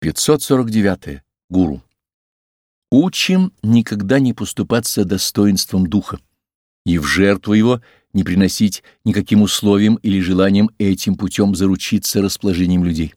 549. -е. Гуру. Учим никогда не поступаться достоинством духа и в жертву его не приносить никаким условиям или желанием этим путем заручиться расположением людей.